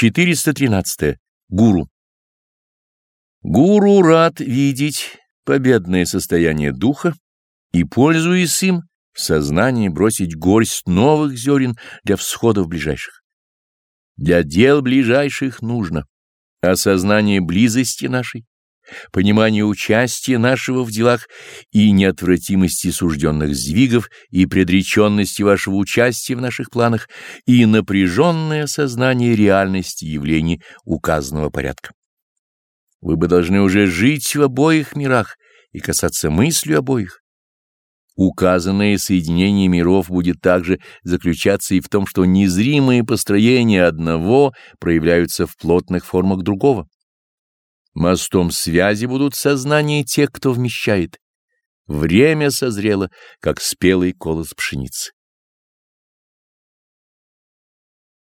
413. Гуру. Гуру рад видеть победное состояние духа и, пользуясь им, в сознании бросить горсть новых зерен для всходов ближайших. Для дел ближайших нужно осознание близости нашей, понимание участия нашего в делах и неотвратимости сужденных сдвигов и предреченности вашего участия в наших планах и напряженное сознание реальности явлений указанного порядка. Вы бы должны уже жить в обоих мирах и касаться мыслью обоих. Указанное соединение миров будет также заключаться и в том, что незримые построения одного проявляются в плотных формах другого. Мостом связи будут сознания тех, кто вмещает. Время созрело, как спелый колос пшеницы.